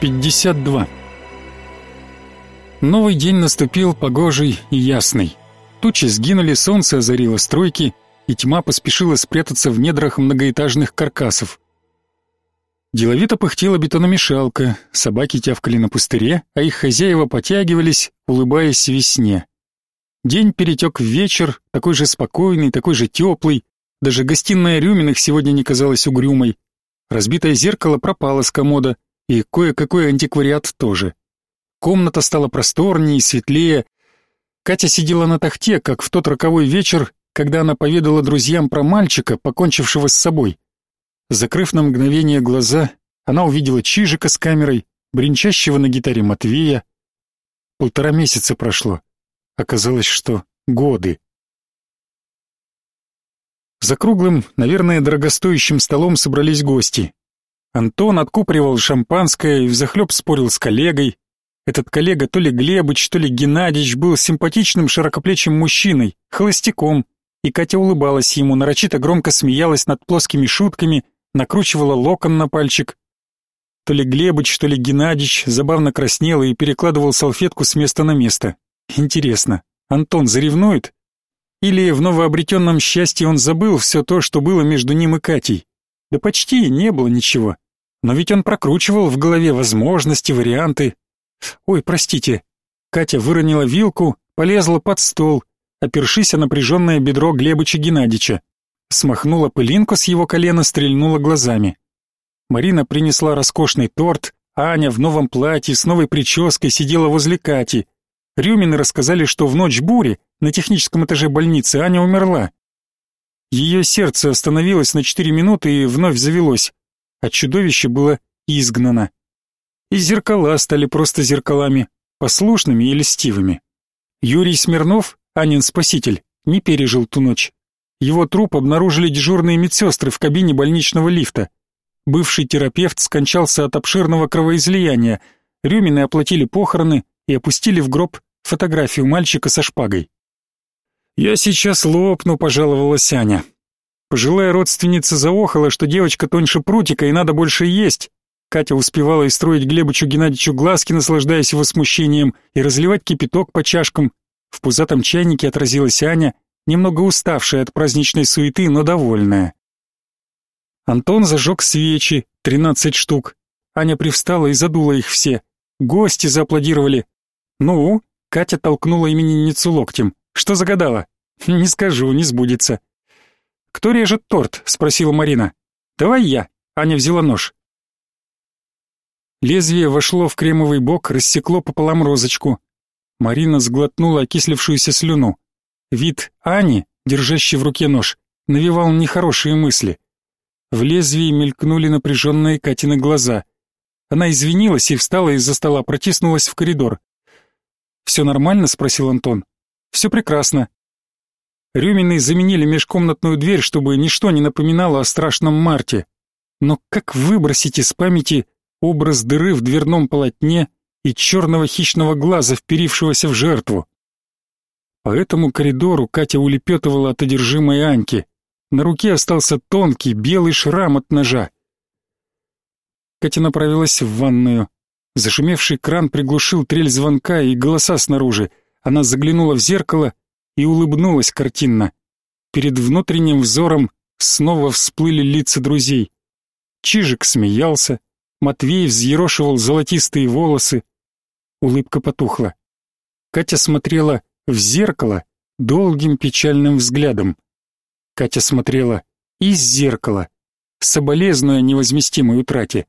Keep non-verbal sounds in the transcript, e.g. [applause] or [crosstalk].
52. Новый день наступил погожий и ясный. Тучи сгинули, солнце озарило стройки, и тьма поспешила спрятаться в недрах многоэтажных каркасов. Деловито пыхтела бетономешалка, собаки тявкали на пустыре, а их хозяева потягивались, улыбаясь весне. День перетек в вечер, такой же спокойный, такой же теплый, даже гостиная Рюминых сегодня не казалась угрюмой. Разбитое зеркало пропало с комода, и кое-какой антиквариат тоже. Комната стала просторнее и светлее. Катя сидела на тахте, как в тот роковой вечер, когда она поведала друзьям про мальчика, покончившего с собой. Закрыв на мгновение глаза, она увидела Чижика с камерой, бренчащего на гитаре Матвея. Полтора месяца прошло. Оказалось, что годы. За круглым, наверное, дорогостоящим столом собрались гости. Антон откупривал шампанское и взахлеб спорил с коллегой. Этот коллега то ли Глебыч, то ли Геннадьевич был симпатичным широкоплечим мужчиной, холостяком, и Катя улыбалась ему, нарочито громко смеялась над плоскими шутками, накручивала локон на пальчик. То ли Глебыч, то ли Геннадьевич забавно краснел и перекладывал салфетку с места на место. Интересно, Антон заревнует? Или в новообретенном счастье он забыл все то, что было между ним и Катей? Да почти не было ничего. Но ведь он прокручивал в голове возможности, варианты. Ой, простите. Катя выронила вилку, полезла под стол, опершись о напряженное бедро Глебыча Геннадьевича. Смахнула пылинку с его колена, стрельнула глазами. Марина принесла роскошный торт, Аня в новом платье с новой прической сидела возле Кати. Рюмины рассказали, что в ночь бури на техническом этаже больницы Аня умерла. Ее сердце остановилось на четыре минуты и вновь завелось а чудовище было изгнано. И зеркала стали просто зеркалами, послушными и льстивыми. Юрий Смирнов, Анин спаситель, не пережил ту ночь. Его труп обнаружили дежурные медсестры в кабине больничного лифта. Бывший терапевт скончался от обширного кровоизлияния. Рюмины оплатили похороны и опустили в гроб фотографию мальчика со шпагой. «Я сейчас лопну», — пожаловалась Аня. Пожилая родственница заохала, что девочка тоньше прутика и надо больше есть. Катя успевала истроить Глебычу Геннадьевичу глазки, наслаждаясь его смущением, и разливать кипяток по чашкам. В пузатом чайнике отразилась Аня, немного уставшая от праздничной суеты, но довольная. Антон зажег свечи, тринадцать штук. Аня привстала и задула их все. Гости зааплодировали. «Ну?» — Катя толкнула именинницу локтем. «Что загадала?» [laughs] «Не скажу, не сбудется». «Кто режет торт?» — спросила Марина. «Давай я». Аня взяла нож. Лезвие вошло в кремовый бок, рассекло пополам розочку. Марина сглотнула окислившуюся слюну. Вид Ани, держащей в руке нож, навевал нехорошие мысли. В лезвии мелькнули напряженные Катины глаза. Она извинилась и встала из-за стола, протиснулась в коридор. «Все нормально?» — спросил Антон. «Все прекрасно. Рюмины заменили межкомнатную дверь, чтобы ничто не напоминало о страшном марте. Но как выбросить из памяти образ дыры в дверном полотне и черного хищного глаза, вперившегося в жертву? По этому коридору Катя улепетывала от одержимой Аньки. На руке остался тонкий белый шрам от ножа. Катя направилась в ванную. Зашумевший кран приглушил трель звонка и голоса снаружи. Она заглянула в зеркало и улыбнулась картинно. Перед внутренним взором снова всплыли лица друзей. Чижик смеялся, Матвей взъерошивал золотистые волосы. Улыбка потухла. Катя смотрела в зеркало долгим печальным взглядом. Катя смотрела из зеркала, соболезнуя невозместимой утрате.